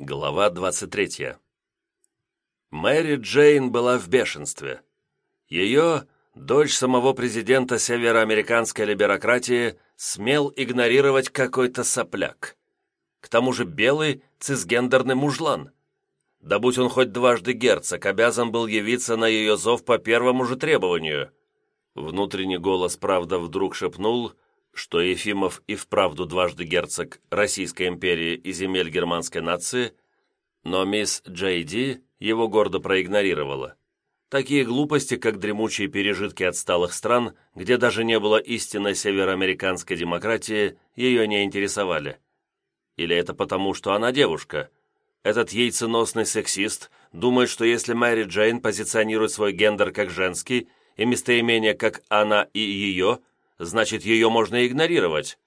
Глава 23. Мэри Джейн была в бешенстве. Ее, дочь самого президента североамериканской либерократии, смел игнорировать какой-то сопляк. К тому же белый цисгендерный мужлан. Да будь он хоть дважды герцог, обязан был явиться на ее зов по первому же требованию. Внутренний голос, правда, вдруг шепнул – что Ефимов и вправду дважды герцог Российской империи и земель германской нации, но мисс Джей Ди его гордо проигнорировала. Такие глупости, как дремучие пережитки отсталых стран, где даже не было истинной североамериканской демократии, ее не интересовали. Или это потому, что она девушка? Этот яйценосный сексист думает, что если Мэри Джейн позиционирует свой гендер как женский и местоимение как «она» и «ее», значит, ее можно игнорировать.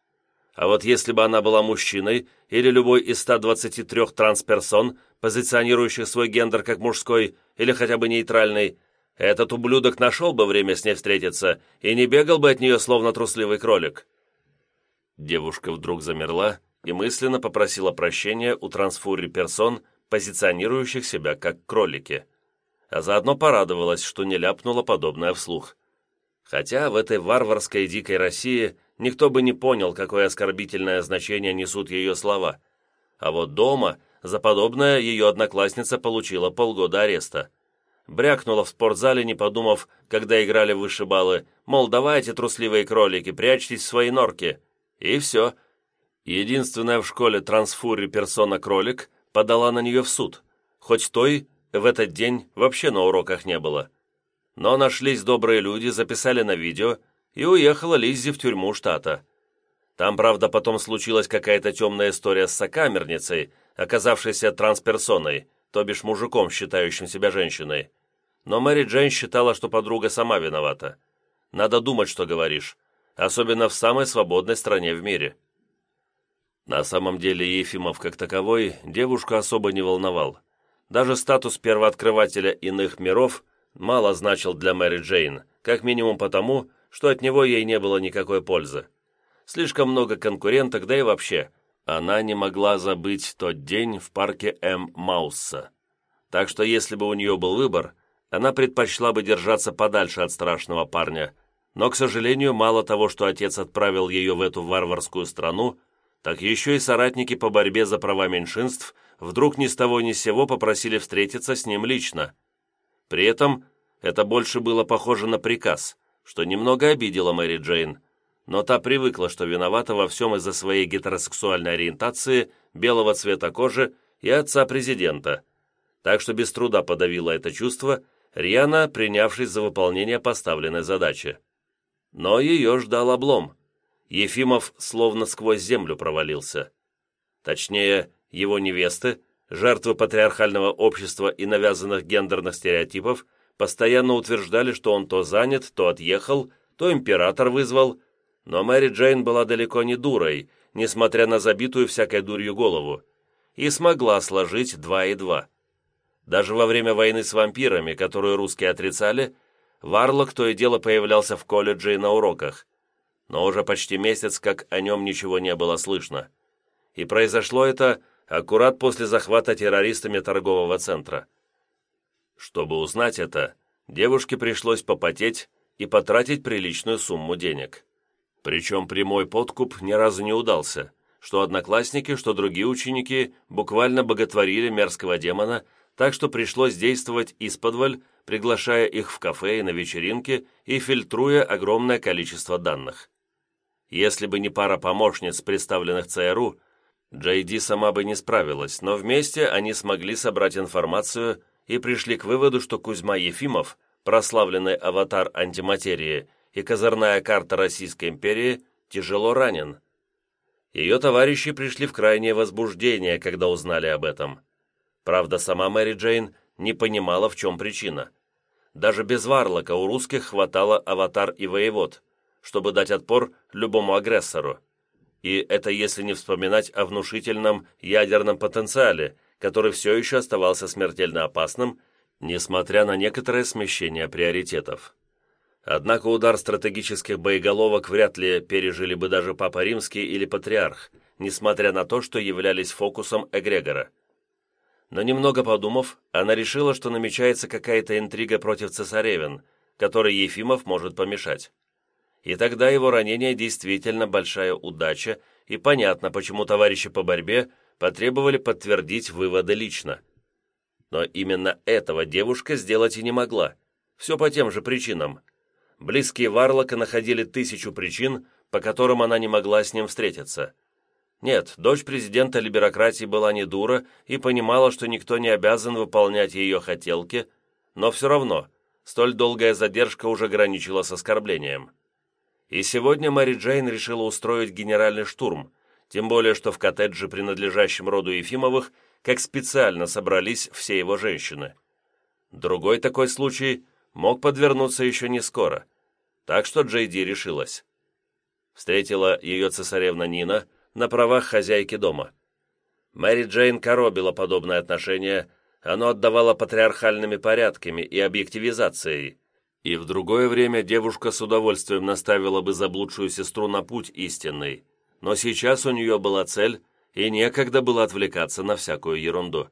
А вот если бы она была мужчиной или любой из 123 трансперсон, позиционирующих свой гендер как мужской или хотя бы нейтральный, этот ублюдок нашел бы время с ней встретиться и не бегал бы от нее, словно трусливый кролик. Девушка вдруг замерла и мысленно попросила прощения у трансфури персон, позиционирующих себя как кролики. А заодно порадовалась, что не ляпнула подобное вслух. Хотя в этой варварской дикой России никто бы не понял, какое оскорбительное значение несут ее слова. А вот дома за подобное ее одноклассница получила полгода ареста. Брякнула в спортзале, не подумав, когда играли вышибалы, мол, давайте, трусливые кролики, прячьтесь в свои норки. И все. Единственная в школе трансфури персона-кролик подала на нее в суд, хоть той в этот день вообще на уроках не было. Но нашлись добрые люди, записали на видео, и уехала Лиззи в тюрьму штата. Там, правда, потом случилась какая-то темная история с сокамерницей, оказавшейся трансперсоной, то бишь мужиком, считающим себя женщиной. Но Мэри Джейн считала, что подруга сама виновата. Надо думать, что говоришь, особенно в самой свободной стране в мире. На самом деле Ефимов как таковой девушку особо не волновал. Даже статус первооткрывателя иных миров мало значил для Мэри Джейн, как минимум потому, что от него ей не было никакой пользы. Слишком много конкуренток, да и вообще, она не могла забыть тот день в парке М. Маусса. Так что если бы у нее был выбор, она предпочла бы держаться подальше от страшного парня, но, к сожалению, мало того, что отец отправил ее в эту варварскую страну, так еще и соратники по борьбе за права меньшинств вдруг ни с того ни с сего попросили встретиться с ним лично. При этом это больше было похоже на приказ, что немного обидело Мэри Джейн, но та привыкла, что виновата во всем из-за своей гетеросексуальной ориентации, белого цвета кожи и отца президента, так что без труда подавила это чувство, рьяно принявшись за выполнение поставленной задачи. Но ее ждал облом. Ефимов словно сквозь землю провалился. Точнее, его невесты, жертвы патриархального общества и навязанных гендерных стереотипов, постоянно утверждали, что он то занят, то отъехал, то император вызвал, но Мэри Джейн была далеко не дурой, несмотря на забитую всякой дурью голову, и смогла сложить два и два. Даже во время войны с вампирами, которую русские отрицали, Варлок то и дело появлялся в колледже и на уроках, но уже почти месяц, как о нем ничего не было слышно. И произошло это аккурат после захвата террористами торгового центра. Чтобы узнать это, девушке пришлось попотеть и потратить приличную сумму денег. Причем прямой подкуп ни разу не удался, что одноклассники, что другие ученики буквально боготворили мерзкого демона, так что пришлось действовать исподволь, приглашая их в кафе и на вечеринки и фильтруя огромное количество данных. Если бы не пара помощниц, представленных ЦРУ, Джейди сама бы не справилась, но вместе они смогли собрать информацию и пришли к выводу, что Кузьма Ефимов, прославленный аватар антиматерии и козырная карта Российской империи, тяжело ранен. Ее товарищи пришли в крайнее возбуждение, когда узнали об этом. Правда, сама Мэри Джейн не понимала, в чем причина. Даже без Варлока у русских хватало аватар и воевод, чтобы дать отпор любому агрессору. И это если не вспоминать о внушительном ядерном потенциале, который все еще оставался смертельно опасным, несмотря на некоторое смещение приоритетов. Однако удар стратегических боеголовок вряд ли пережили бы даже Папа Римский или Патриарх, несмотря на то, что являлись фокусом эгрегора. Но немного подумав, она решила, что намечается какая-то интрига против цесаревин, которой Ефимов может помешать. И тогда его ранение действительно большая удача, и понятно, почему товарищи по борьбе потребовали подтвердить выводы лично. Но именно этого девушка сделать и не могла. Все по тем же причинам. Близкие Варлока находили тысячу причин, по которым она не могла с ним встретиться. Нет, дочь президента либерократии была не дура и понимала, что никто не обязан выполнять ее хотелки, но все равно столь долгая задержка уже граничила с оскорблением. И сегодня Мэри Джейн решила устроить генеральный штурм, тем более что в коттедже, принадлежащем роду Ефимовых, как специально собрались все его женщины. Другой такой случай мог подвернуться еще не скоро, так что Джейди решилась. Встретила ее цесаревна Нина на правах хозяйки дома. Мэри Джейн коробила подобное отношение, оно отдавало патриархальными порядками и объективизацией, и в другое время девушка с удовольствием наставила бы заблудшую сестру на путь истинный, но сейчас у нее была цель, и некогда было отвлекаться на всякую ерунду.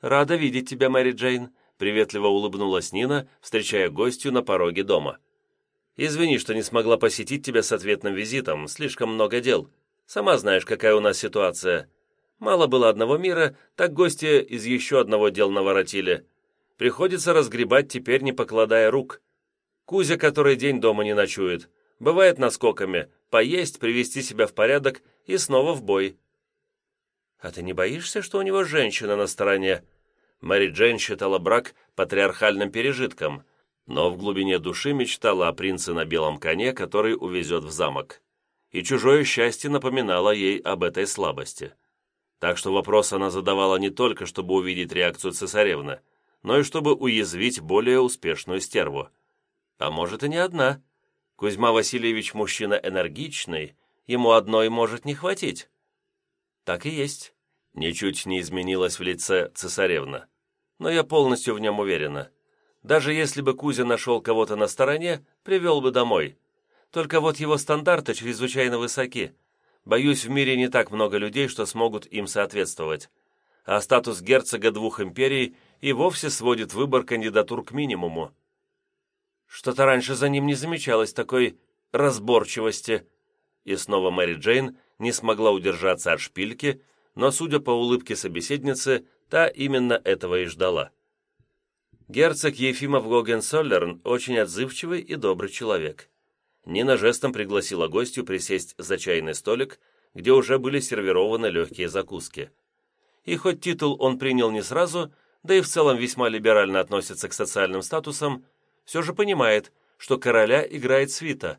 «Рада видеть тебя, Мэри Джейн», — приветливо улыбнулась Нина, встречая гостью на пороге дома. «Извини, что не смогла посетить тебя с ответным визитом, слишком много дел. Сама знаешь, какая у нас ситуация. Мало было одного мира, так гости из еще одного дел наворотили. Приходится разгребать теперь, не покладая рук. Кузя который день дома не ночует. Бывает наскоками, поесть, привести себя в порядок и снова в бой. «А ты не боишься, что у него женщина на стороне?» Мэри Джейн считала брак патриархальным пережитком, но в глубине души мечтала о принце на белом коне, который увезет в замок. И чужое счастье напоминало ей об этой слабости. Так что вопрос она задавала не только, чтобы увидеть реакцию цесаревны, но и чтобы уязвить более успешную стерву. А может и не одна. Кузьма Васильевич мужчина энергичный, ему одной может не хватить. Так и есть. Ничуть не изменилась в лице цесаревна. Но я полностью в нем уверена. Даже если бы Кузя нашел кого-то на стороне, привел бы домой. Только вот его стандарты чрезвычайно высоки. Боюсь, в мире не так много людей, что смогут им соответствовать. А статус герцога двух империй и вовсе сводит выбор кандидатур к минимуму. Что-то раньше за ним не замечалось такой разборчивости. И снова Мэри Джейн не смогла удержаться от шпильки, но, судя по улыбке собеседницы, та именно этого и ждала. Герцог Ефимов Гогенсоллерн очень отзывчивый и добрый человек. Нина жестом пригласила гостю присесть за чайный столик, где уже были сервированы легкие закуски. И хоть титул он принял не сразу, да и в целом весьма либерально относится к социальным статусам, все же понимает, что короля играет свита,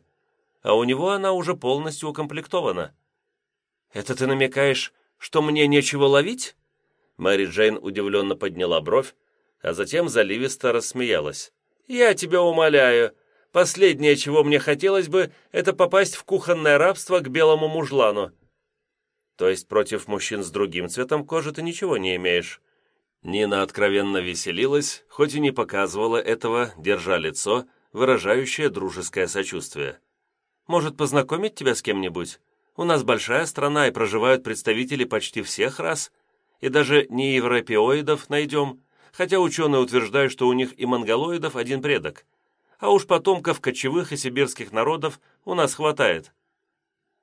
а у него она уже полностью укомплектована. «Это ты намекаешь, что мне нечего ловить?» Мэри Джейн удивленно подняла бровь, а затем заливисто рассмеялась. «Я тебя умоляю, последнее, чего мне хотелось бы, это попасть в кухонное рабство к белому мужлану». «То есть против мужчин с другим цветом кожи ты ничего не имеешь?» Нина откровенно веселилась, хоть и не показывала этого, держа лицо, выражающее дружеское сочувствие. «Может, познакомить тебя с кем-нибудь? У нас большая страна, и проживают представители почти всех рас, и даже не европеоидов найдем, хотя ученые утверждают, что у них и монголоидов один предок. А уж потомков кочевых и сибирских народов у нас хватает».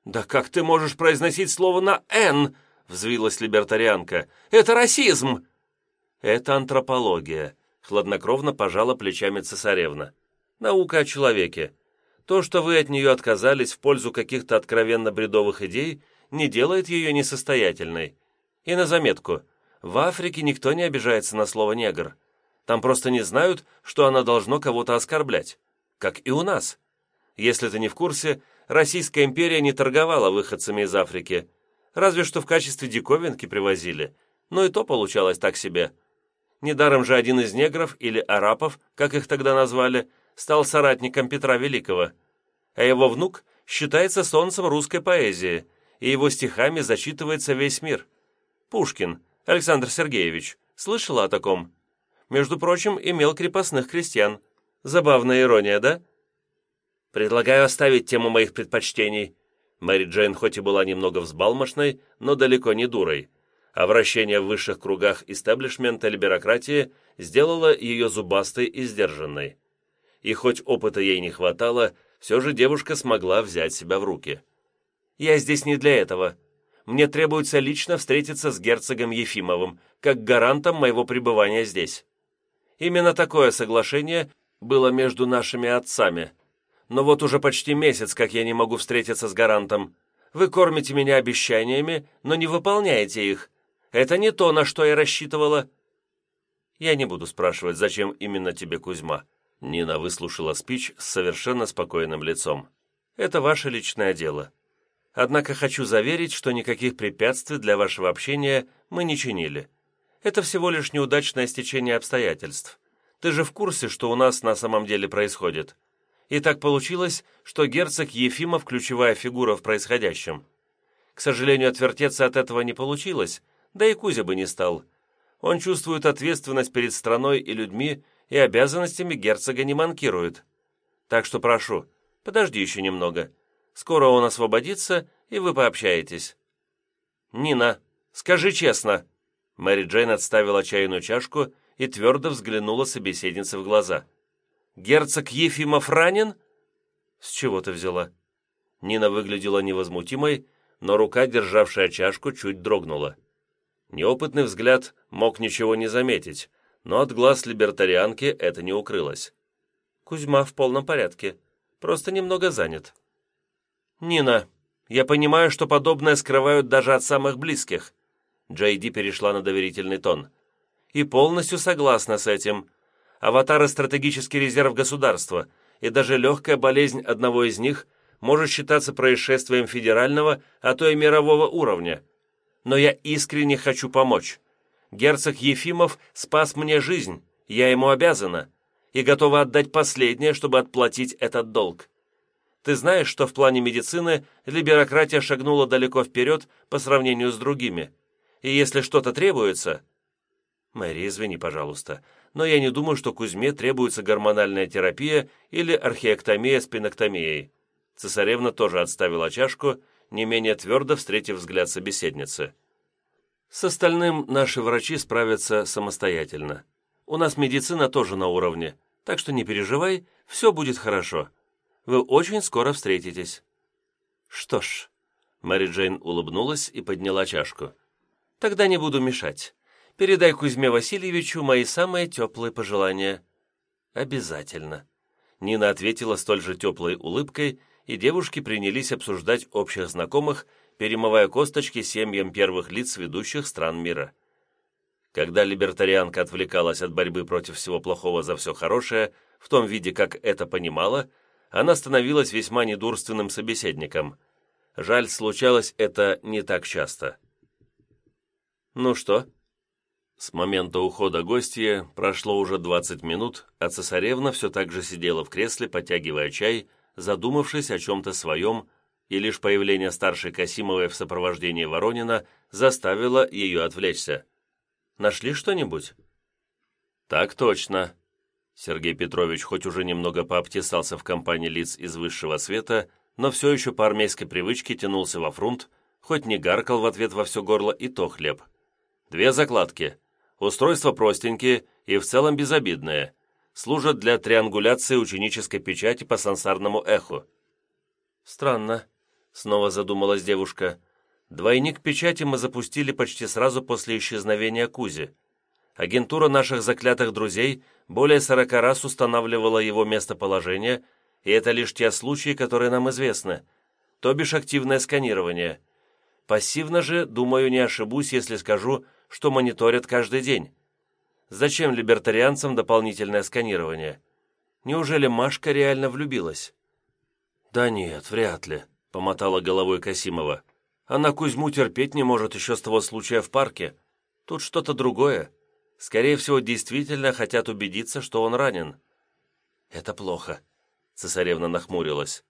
«Да как ты можешь произносить слово на «н»?» — взвилась либертарианка. «Это расизм!» «Это антропология», — хладнокровно пожала плечами цесаревна. «Наука о человеке. То, что вы от нее отказались в пользу каких-то откровенно бредовых идей, не делает ее несостоятельной. И на заметку, в Африке никто не обижается на слово «негр». Там просто не знают, что оно должно кого-то оскорблять. Как и у нас. Если ты не в курсе, Российская империя не торговала выходцами из Африки. Разве что в качестве диковинки привозили. Но и то получалось так себе. Недаром же один из негров, или арапов, как их тогда назвали, стал соратником Петра Великого, а его внук считается солнцем русской поэзии, и его стихами зачитывается весь мир. Пушкин, Александр Сергеевич, слышала о таком? Между прочим, имел крепостных крестьян. Забавная ирония, да? Предлагаю оставить тему моих предпочтений. Мэри Джейн хоть и была немного взбалмошной, но далеко не дурой. а вращение в высших кругах истеблишмента или сделало ее зубастой и сдержанной. И хоть опыта ей не хватало, все же девушка смогла взять себя в руки. «Я здесь не для этого. Мне требуется лично встретиться с герцогом Ефимовым, как гарантом моего пребывания здесь. Именно такое соглашение было между нашими отцами. Но вот уже почти месяц, как я не могу встретиться с гарантом. Вы кормите меня обещаниями, но не выполняете их. Это не то, на что я рассчитывала». «Я не буду спрашивать, зачем именно тебе Кузьма». Нина выслушала спич с совершенно спокойным лицом. «Это ваше личное дело. Однако хочу заверить, что никаких препятствий для вашего общения мы не чинили. Это всего лишь неудачное стечение обстоятельств. Ты же в курсе, что у нас на самом деле происходит. И так получилось, что герцог Ефимов – ключевая фигура в происходящем. К сожалению, отвертеться от этого не получилось, да и Кузя бы не стал. Он чувствует ответственность перед страной и людьми, и обязанностями герцога не манкирует. Так что прошу, подожди еще немного. Скоро он освободится, и вы пообщаетесь». «Нина, скажи честно». Мэри Джейн отставила чайную чашку и твердо взглянула собеседнице в глаза. «Герцог Ефимов ранен?» «С чего ты взяла?» Нина выглядела невозмутимой, но рука, державшая чашку, чуть дрогнула. Неопытный взгляд мог ничего не заметить, но от глаз либертарианки это не укрылось. «Кузьма в полном порядке, просто немного занят». «Нина, я понимаю, что подобное скрывают даже от самых близких». Джейди перешла на доверительный тон. «И полностью согласна с этим. Аватары – стратегический резерв государства, и даже легкая болезнь одного из них может считаться происшествием федерального, а то и мирового уровня. Но я искренне хочу помочь. Герцог Ефимов спас мне жизнь, я ему обязана, и готова отдать последнее, чтобы отплатить этот долг. Ты знаешь, что в плане медицины либерократия шагнула далеко вперед по сравнению с другими. И если что-то требуется... Мэри, извини, пожалуйста, но я не думаю, что Кузьме требуется гормональная терапия или археэктомия спиноктомией. Цесаревна тоже отставила чашку, не менее твердо встретив взгляд собеседницы. С остальным наши врачи справятся самостоятельно. У нас медицина тоже на уровне, так что не переживай, все будет хорошо. Вы очень скоро встретитесь». «Что ж...» Мэри Джейн улыбнулась и подняла чашку. «Тогда не буду мешать. Передай Кузьме Васильевичу мои самые теплые пожелания». «Обязательно». Нина ответила столь же теплой улыбкой, и девушки принялись обсуждать общих знакомых, перемывая косточки семьям первых лиц ведущих стран мира. Когда либертарианка отвлекалась от борьбы против всего плохого за все хорошее, в том виде, как это понимала, она становилась весьма недурственным собеседником. Жаль, случалось это не так часто. «Ну что?» С момента ухода гостья прошло уже 20 минут, а цесаревна все так же сидела в кресле, потягивая чай, задумавшись о чем-то своем, и лишь появление старшей Касимовой в сопровождении Воронина заставило ее отвлечься. «Нашли что-нибудь?» «Так точно», Сергей Петрович хоть уже немного пообтесался в компании лиц из высшего света, но все еще по армейской привычке тянулся во фрунт, хоть не гаркал в ответ во все горло и то хлеб. Две закладки. Устройства простенькие и в целом безобидные. Служат для триангуляции ученической печати по сансарному эху. «Странно», — снова задумалась девушка. «Двойник печати мы запустили почти сразу после исчезновения Кузи. Агентура наших заклятых друзей более сорока раз устанавливала его местоположение, и это лишь те случаи, которые нам известны, то бишь активное сканирование. Пассивно же, думаю, не ошибусь, если скажу, что мониторят каждый день. Зачем либертарианцам дополнительное сканирование? Неужели Машка реально влюбилась? «Да нет, вряд ли», — помотала головой Касимова. «Она Кузьму терпеть не может еще с того случая в парке. Тут что-то другое. Скорее всего, действительно хотят убедиться, что он ранен. Это плохо. Цесаревна нахмурилась.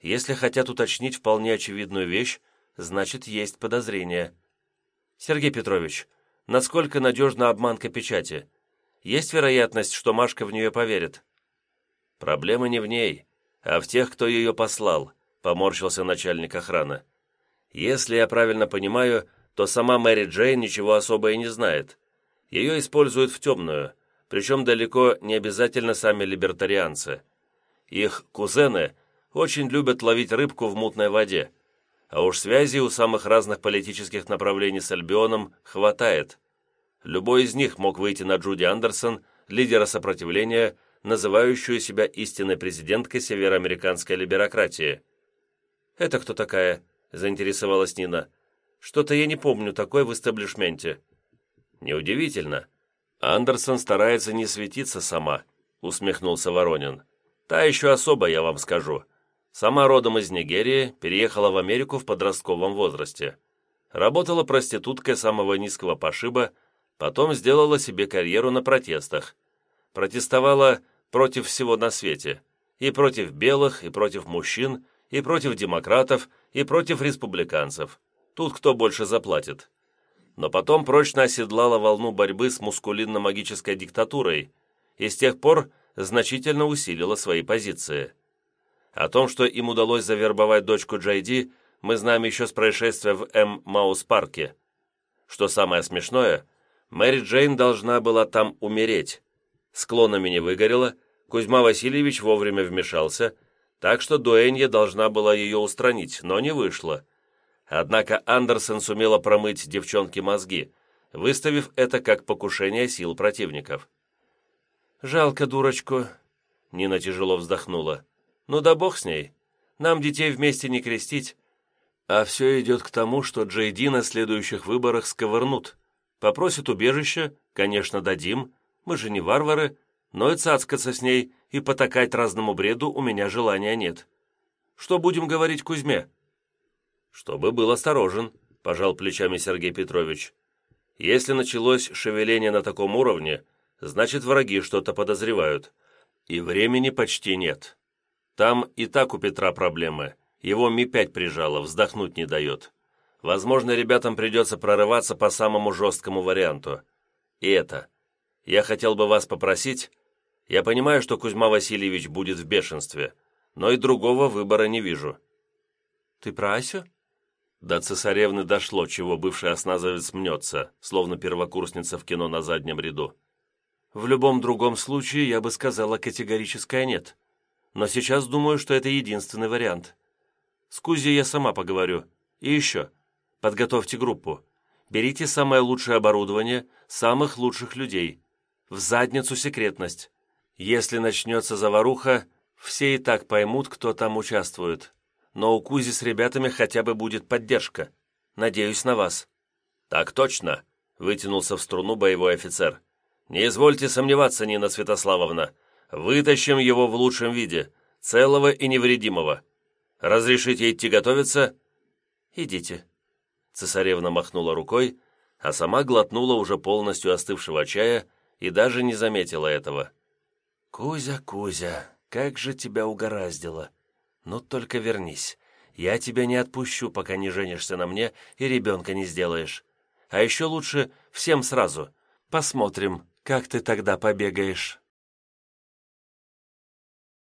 Если хотят уточнить вполне очевидную вещь, значит, есть подозрение. Сергей Петрович, насколько надежна обманка печати? Есть вероятность, что Машка в нее поверит? Проблема не в ней, а в тех, кто ее послал, поморщился начальник охраны. Если я правильно понимаю, то сама Мэри Джейн ничего особо и не знает. Ее используют в темную, причем далеко не обязательно сами либертарианцы. Их кузены очень любят ловить рыбку в мутной воде, а уж связи у самых разных политических направлений с Альбионом хватает. Любой из них мог выйти на Джуди Андерсон, лидера сопротивления, называющую себя истинной президенткой североамериканской либерократии. «Это кто такая?» – заинтересовалась Нина. «Что-то я не помню такой в истеблишменте». «Неудивительно. Андерсон старается не светиться сама», – усмехнулся Воронин. «Та еще особо, я вам скажу. Сама родом из Нигерии, переехала в Америку в подростковом возрасте. Работала проституткой самого низкого пошиба, потом сделала себе карьеру на протестах. Протестовала против всего на свете. И против белых, и против мужчин, и против демократов, и против республиканцев. Тут кто больше заплатит. Но потом прочно оседлала волну борьбы с мускулинно-магической диктатурой и с тех пор значительно усилила свои позиции. О том, что им удалось завербовать дочку Джайди, мы знаем еще с происшествия в М. Маус-парке. Что самое смешное, Мэри Джейн должна была там умереть. Склонами не выгорела, Кузьма Васильевич вовремя вмешался, так что Дуэнья должна была ее устранить, но не вышло. Однако Андерсон сумела промыть девчонке мозги, выставив это как покушение сил противников. «Жалко дурочку», — Нина тяжело вздохнула. Ну да бог с ней. Нам детей вместе не крестить. А все идет к тому, что Джейди на следующих выборах сковырнут. Попросит убежище, конечно, дадим. Мы же не варвары, но и цацкаться с ней и потакать разному бреду у меня желания нет. Что будем говорить Кузьме?» «Чтобы был осторожен», — пожал плечами Сергей Петрович. «Если началось шевеление на таком уровне, значит, враги что-то подозревают, и времени почти нет. Там и так у Петра проблемы. Его Ми-5 прижало, вздохнуть не дает. Возможно, ребятам придется прорываться по самому жесткому варианту. И это. Я хотел бы вас попросить... Я понимаю, что Кузьма Васильевич будет в бешенстве, но и другого выбора не вижу». «Ты про Асю?» До цесаревны дошло, чего бывший осназовец мнется, словно первокурсница в кино на заднем ряду. «В любом другом случае я бы сказала категорическое «нет» но сейчас думаю, что это единственный вариант. С Кузей я сама поговорю. И еще, подготовьте группу. Берите самое лучшее оборудование, самых лучших людей. В задницу секретность. Если начнется заваруха, все и так поймут, кто там участвует. Но у Кузи с ребятами хотя бы будет поддержка. Надеюсь на вас». «Так точно», — вытянулся в струну боевой офицер. «Не извольте сомневаться, Нина Святославовна. Вытащим его в лучшем виде, целого и невредимого. Разрешите идти готовиться?» «Идите». Цесаревна махнула рукой, а сама глотнула уже полностью остывшего чая и даже не заметила этого. «Кузя, Кузя, как же тебя угораздило! Ну только вернись, я тебя не отпущу, пока не женишься на мне и ребенка не сделаешь. А еще лучше всем сразу. Посмотрим, как ты тогда побегаешь».